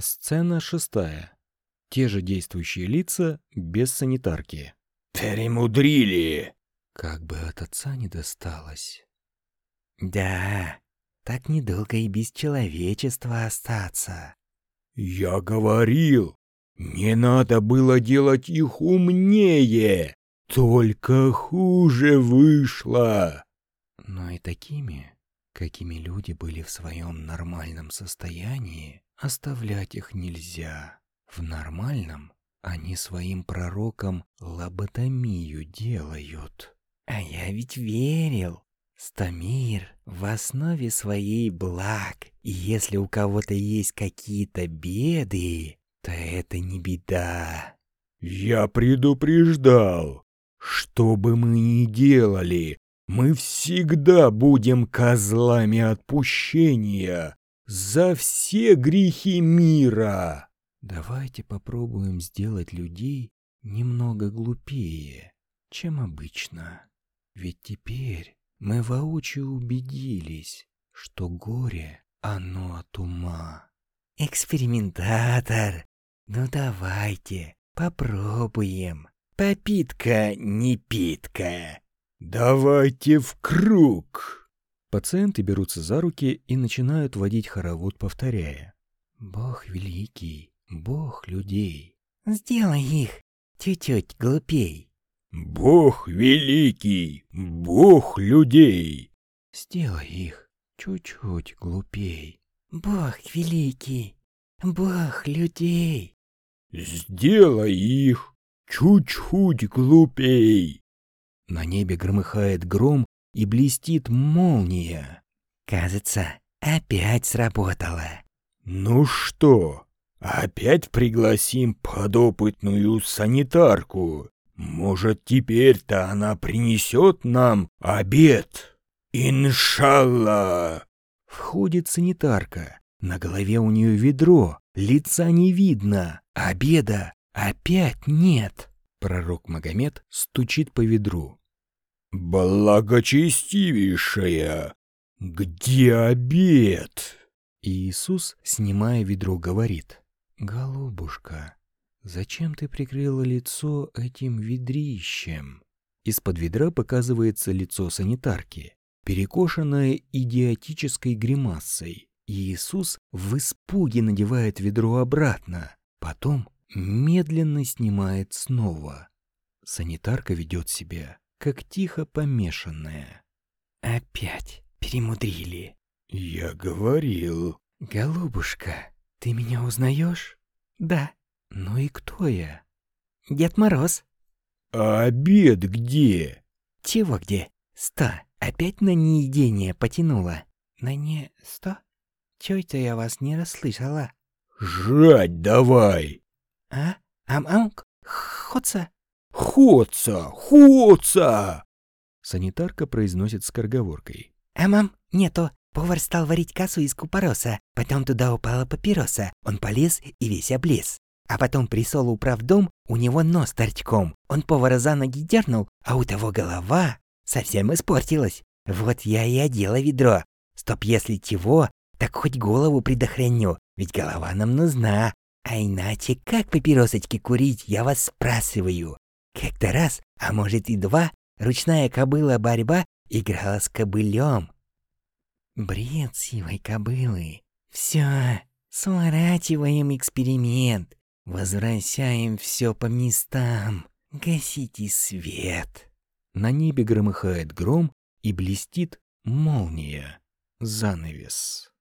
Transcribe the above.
Сцена шестая. Те же действующие лица, без санитарки. «Перемудрили!» Как бы от отца не досталось. Да, так недолго и без человечества остаться. «Я говорил, не надо было делать их умнее, только хуже вышло!» Но и такими, какими люди были в своем нормальном состоянии, оставлять их нельзя. В нормальном они своим пророкам лоботомию делают. А я ведь верил. Стамир в основе своей благ, и если у кого-то есть какие-то беды, то это не беда. «Я предупреждал, что бы мы ни делали, мы всегда будем козлами отпущения за все грехи мира!» Давайте попробуем сделать людей немного глупее, чем обычно. Ведь теперь мы воочию убедились, что горе, оно от ума. Экспериментатор, ну давайте, попробуем. Попитка не питка. «Давайте в круг!» Пациенты берутся за руки и начинают водить хоровод, повторяя. «Бог великий, Бог людей». Сделай их чуть-чуть глупей. «Бог великий, Бог людей!» Сделай их чуть-чуть глупей. Бог великий, Бог людей. «Сделай их чуть-чуть глупей!» На небе громыхает гром и блестит молния. Кажется, опять сработало. «Ну что, опять пригласим подопытную санитарку? Может, теперь-то она принесет нам обед? Иншалла!» Входит санитарка. На голове у нее ведро, лица не видно, обеда опять нет. Пророк Магомед стучит по ведру. «Благочестивейшая, где обед?» Иисус, снимая ведро, говорит. «Голубушка, зачем ты прикрыла лицо этим ведрищем?» Из-под ведра показывается лицо санитарки, перекошенное идиотической гримасой. Иисус в испуге надевает ведро обратно, потом медленно снимает снова. Санитарка ведет себя как тихо помешанная. Опять перемудрили. «Я говорил». Голубушка, ты меня узнаешь? Да. Ну и кто я? Дед Мороз. «А обед где?» Чего где? Сто. Опять на неедение потянула. На не сто? Чё это я вас не расслышала? «Жрать давай!» А? Ам-ам? Ходца? «Ходца! Ходца!» Санитарка произносит скороговоркой. Ам-ам? Нету. Повар стал варить кассу из купороса. Потом туда упала папироса. Он полез и весь облез. А потом присол управдом, у него нос торчком. Он повара за ноги дернул, а у того голова совсем испортилась. Вот я и одела ведро. Стоп, если чего, так хоть голову предохраню, ведь голова нам нужна. А иначе как папиросочки курить, я вас спрашиваю. Как-то раз, а может и два, ручная кобыла-борьба играла с кобылем. Бред сивой кобылы. Все, сворачиваем эксперимент. Возвращаем все по местам. Гасите свет. На небе громыхает гром и блестит молния. Занавес.